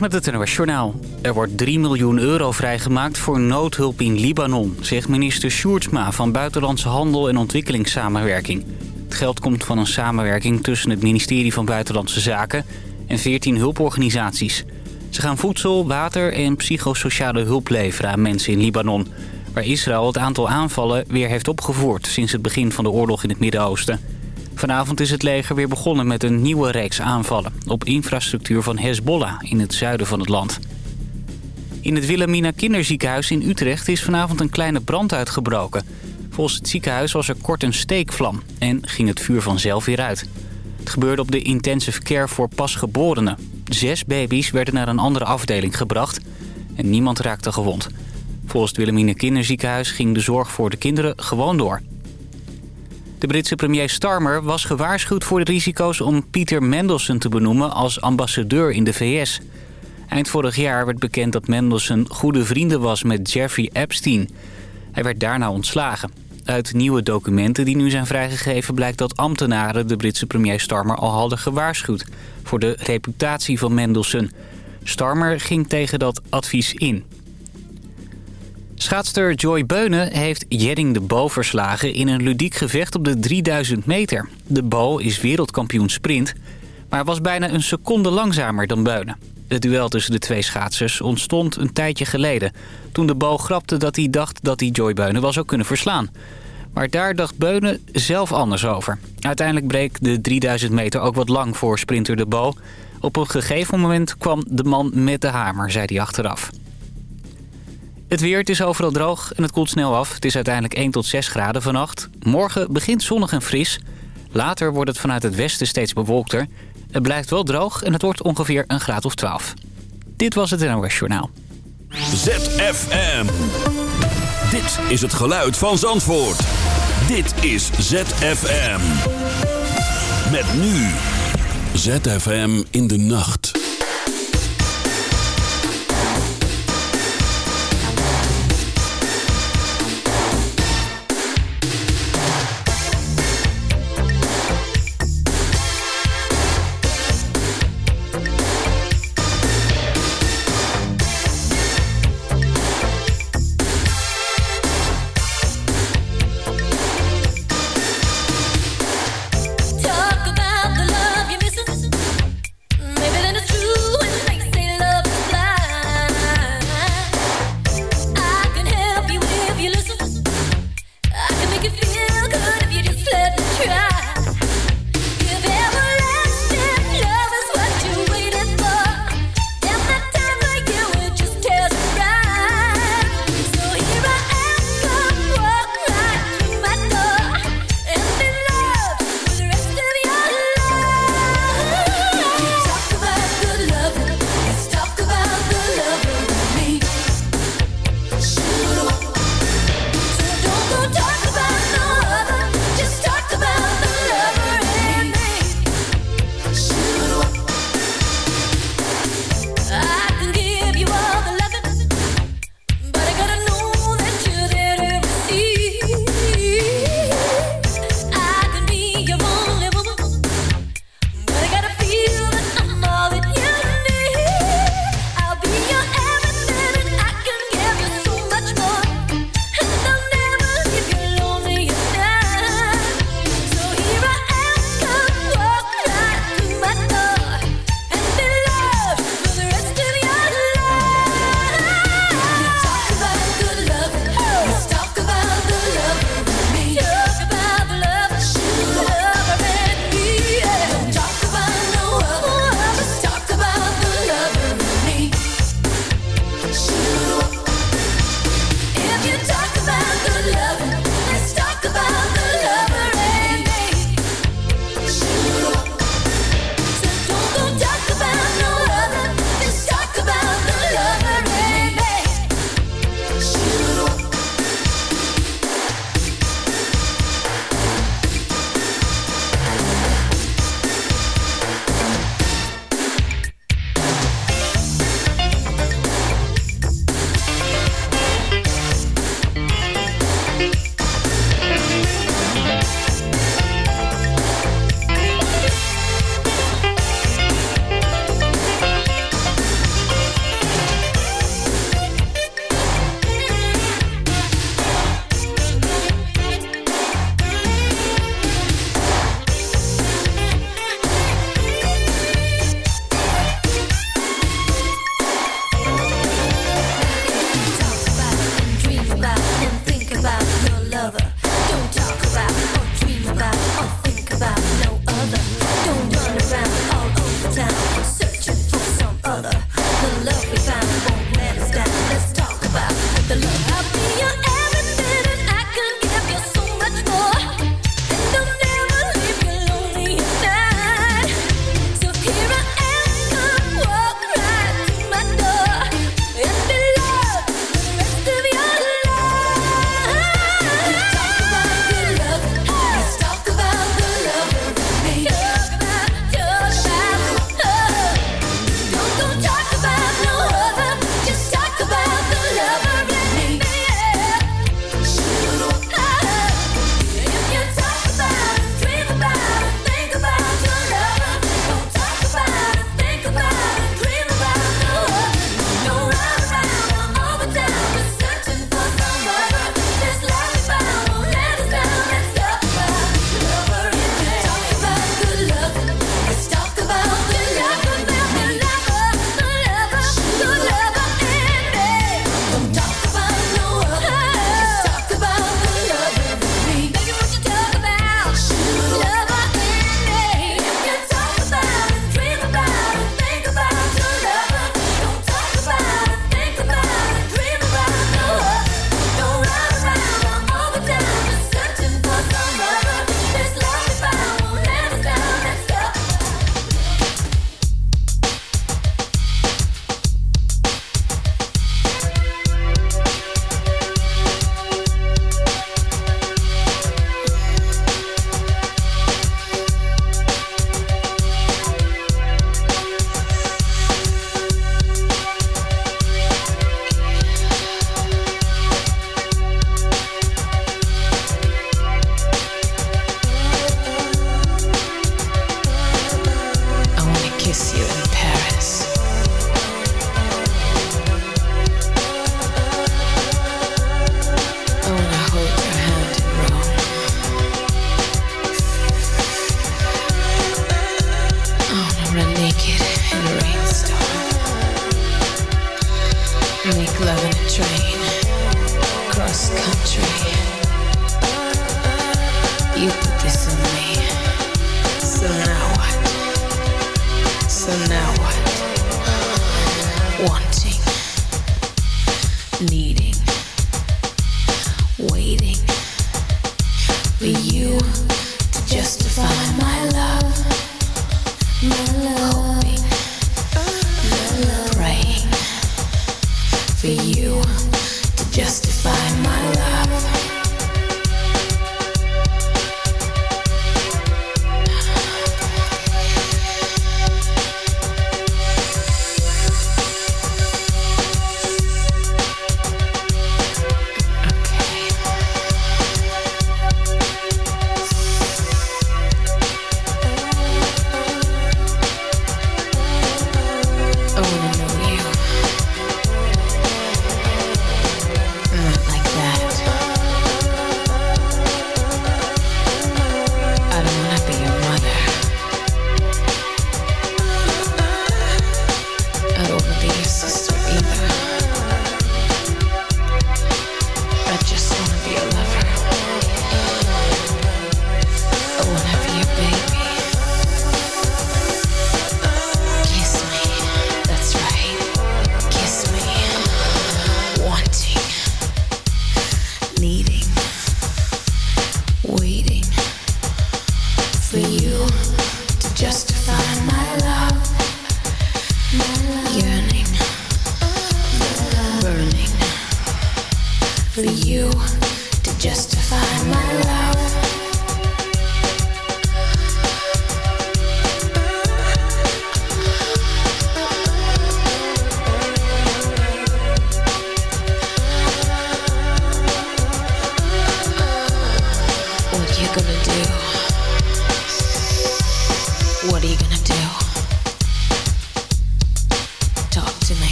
met het NOS. Er wordt 3 miljoen euro vrijgemaakt voor noodhulp in Libanon... zegt minister Sjoerdsma van Buitenlandse Handel en Ontwikkelingssamenwerking. Het geld komt van een samenwerking tussen het ministerie van Buitenlandse Zaken... en 14 hulporganisaties. Ze gaan voedsel, water en psychosociale hulp leveren aan mensen in Libanon... waar Israël het aantal aanvallen weer heeft opgevoerd... sinds het begin van de oorlog in het Midden-Oosten... Vanavond is het leger weer begonnen met een nieuwe reeks aanvallen... op infrastructuur van Hezbollah in het zuiden van het land. In het Wilhelmina kinderziekenhuis in Utrecht is vanavond een kleine brand uitgebroken. Volgens het ziekenhuis was er kort een steekvlam en ging het vuur vanzelf weer uit. Het gebeurde op de intensive care voor pasgeborenen. Zes baby's werden naar een andere afdeling gebracht en niemand raakte gewond. Volgens het Wilhelmina kinderziekenhuis ging de zorg voor de kinderen gewoon door. De Britse premier Starmer was gewaarschuwd voor de risico's om Peter Mendelssohn te benoemen als ambassadeur in de VS. Eind vorig jaar werd bekend dat Mendelssohn goede vrienden was met Jeffrey Epstein. Hij werd daarna ontslagen. Uit nieuwe documenten die nu zijn vrijgegeven blijkt dat ambtenaren de Britse premier Starmer al hadden gewaarschuwd voor de reputatie van Mendelssohn. Starmer ging tegen dat advies in. Schaatster Joy Beunen heeft Jedding de Bo verslagen in een ludiek gevecht op de 3000 meter. De Bo is wereldkampioen sprint, maar was bijna een seconde langzamer dan Beunen. Het duel tussen de twee schaatsers ontstond een tijdje geleden... toen de Bo grapte dat hij dacht dat hij Joy Beunen wel zou kunnen verslaan. Maar daar dacht Beunen zelf anders over. Uiteindelijk bleek de 3000 meter ook wat lang voor sprinter de Bo. Op een gegeven moment kwam de man met de hamer, zei hij achteraf. Het weer, het is overal droog en het koelt snel af. Het is uiteindelijk 1 tot 6 graden vannacht. Morgen begint zonnig en fris. Later wordt het vanuit het westen steeds bewolkter. Het blijft wel droog en het wordt ongeveer een graad of 12. Dit was het NOS Journaal. ZFM. Dit is het geluid van Zandvoort. Dit is ZFM. Met nu. ZFM in de nacht.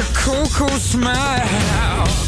A cool, cool smile.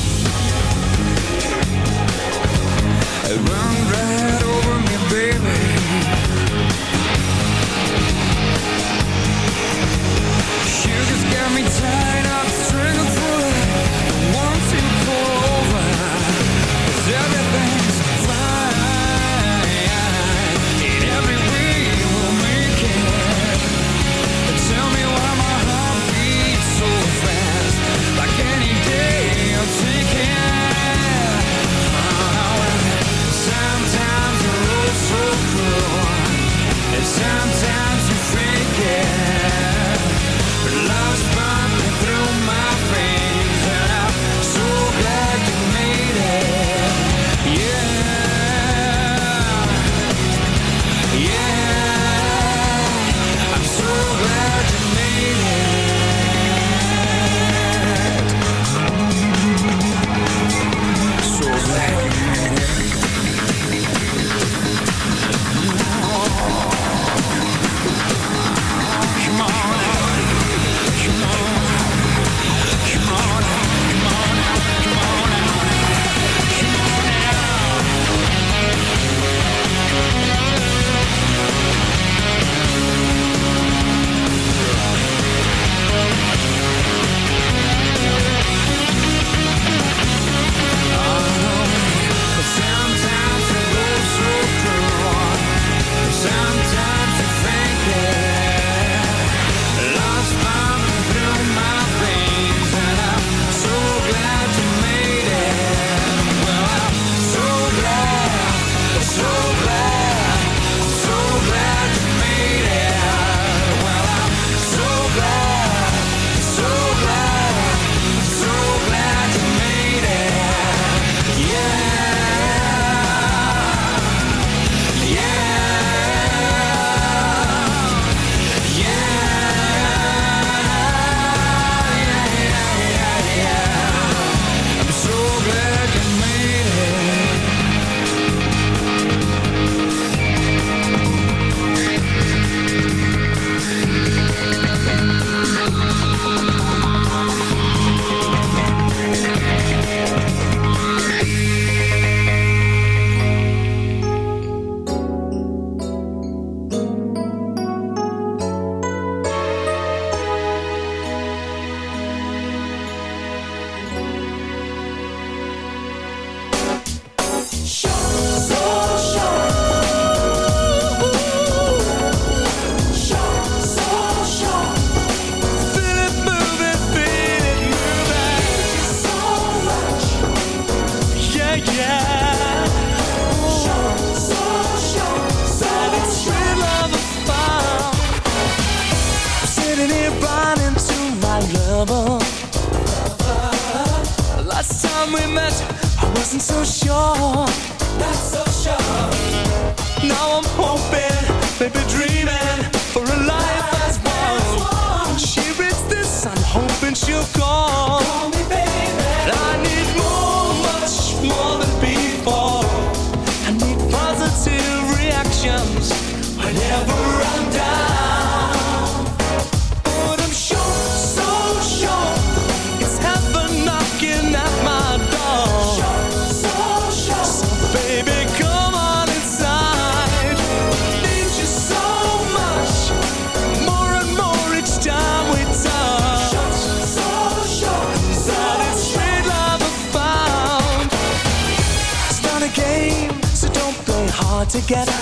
Hard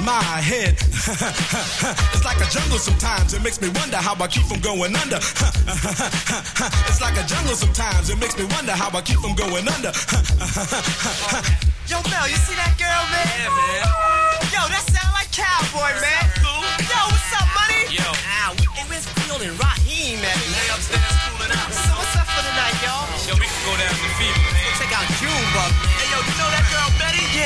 my head. it's like a jungle sometimes. It makes me wonder how I keep from going under. it's like a jungle sometimes. It makes me wonder how I keep from going under. Yo, Mel, you see that girl, man? Yeah, man. Yo, that sound like cowboy, man. Cool. Yo, what's up, money? Yo. Ah, hey, where's Field and Raheem at, Lay man? upstairs cooling out. So what's up for the night, y'all? Yo, we can go down to the Fever, man. Check out Junebug. Hey,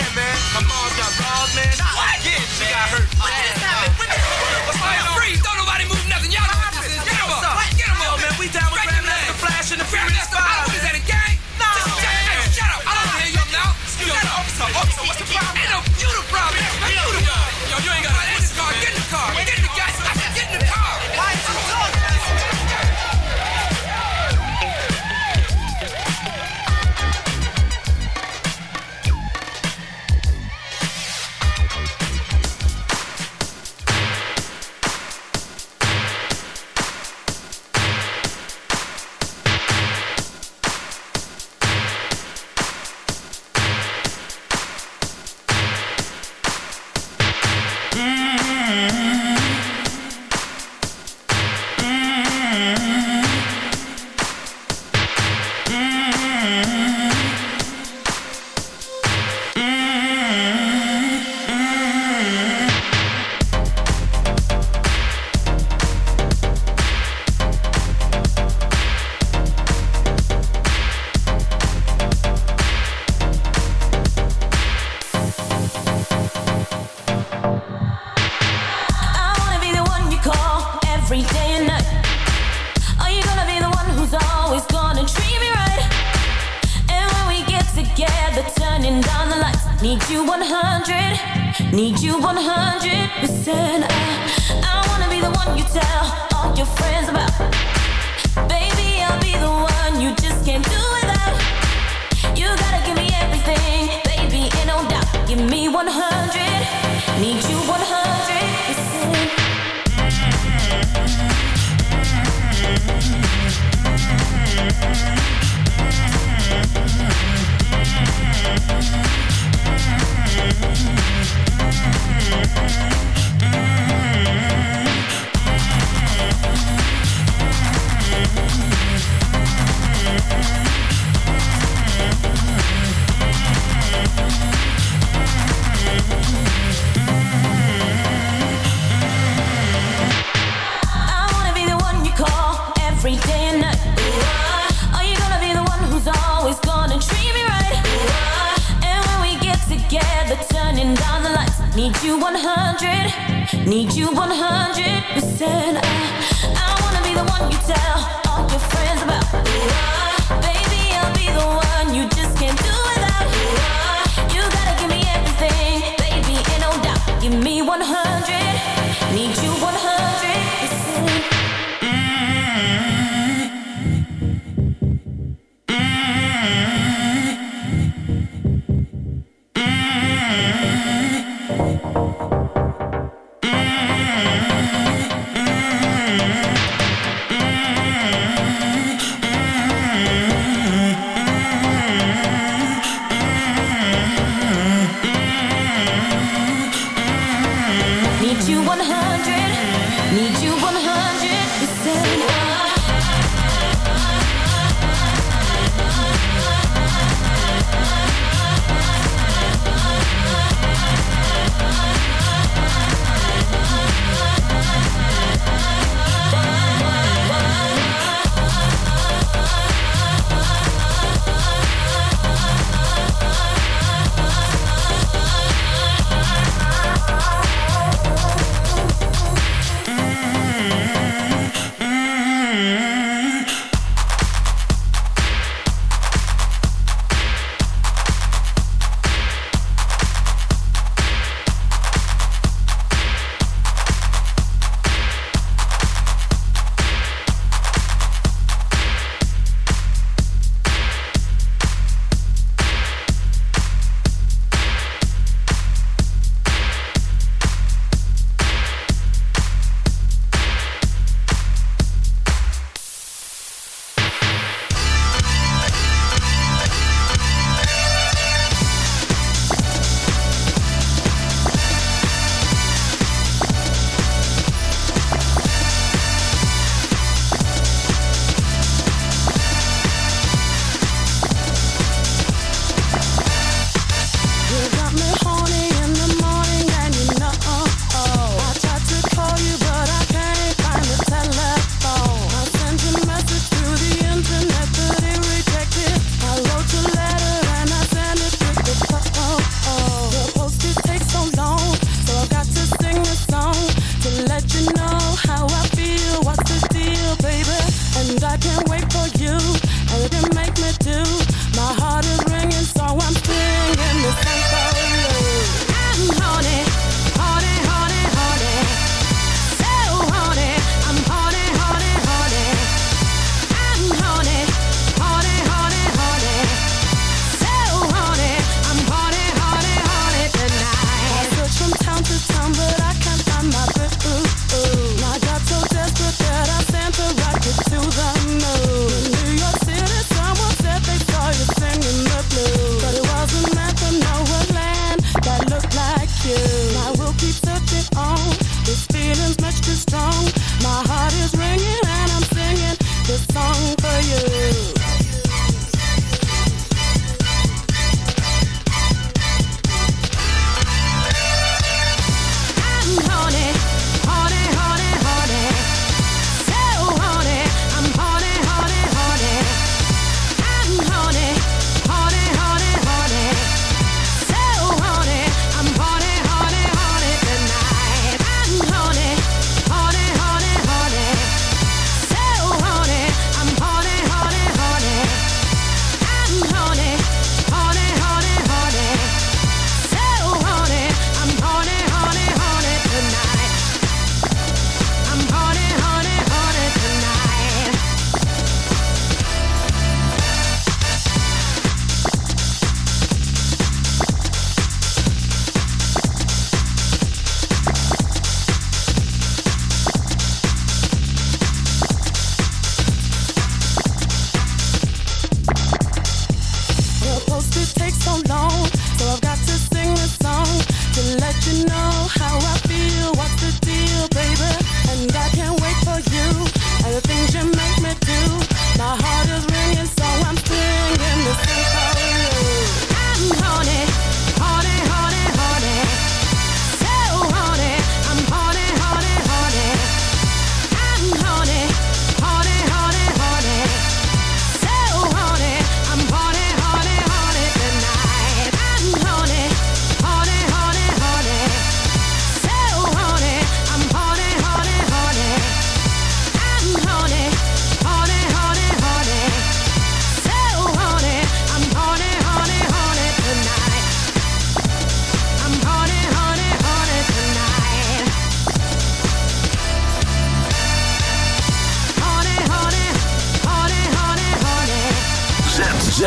Yeah, man. My mom's got balls, man. What? Yeah, she got hurt. What just happened? What's going on? Freeze!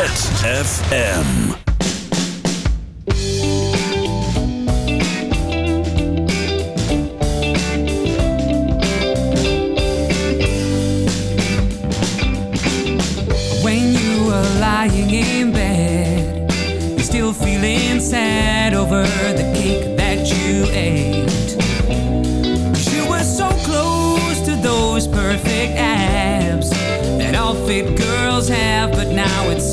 ZFM.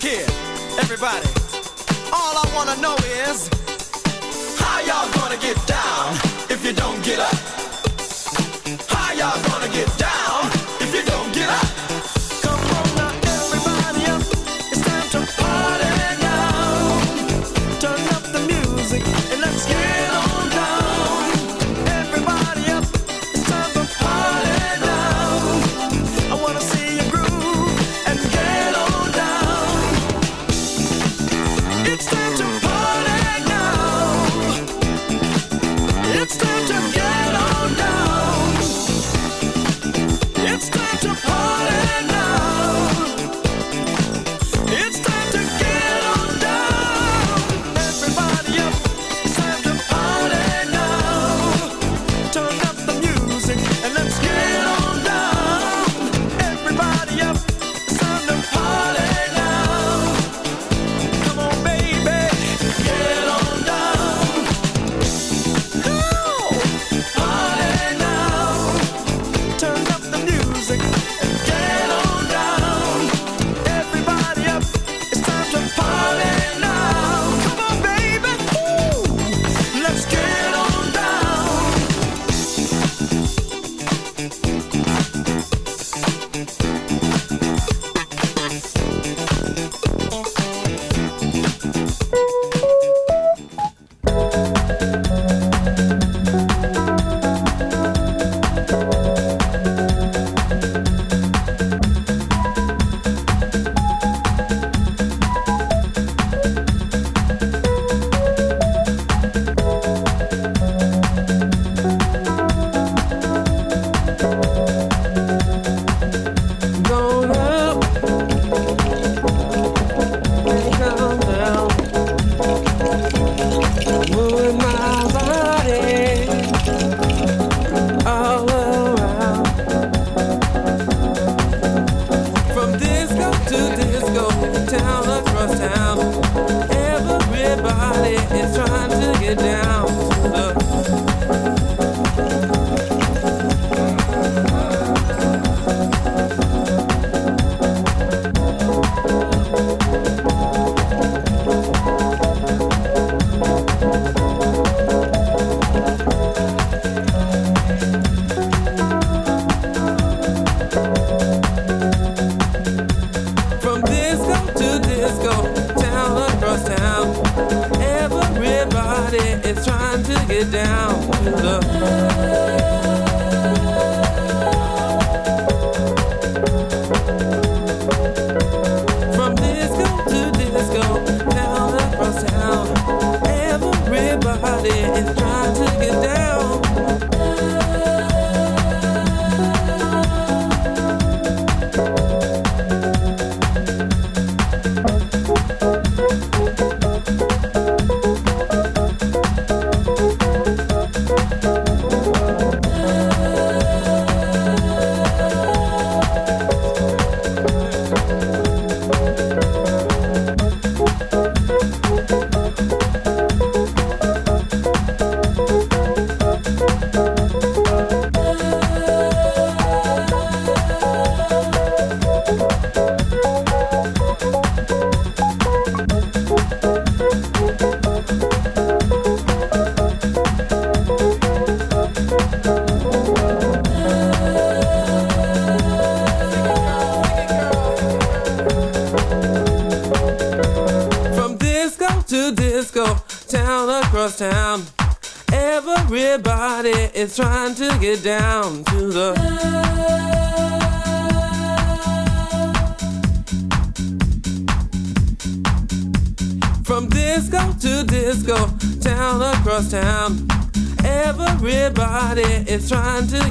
Look here, everybody. All I wanna know is how y'all gonna get down if you don't get up? How y'all gonna get down?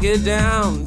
Get down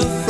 your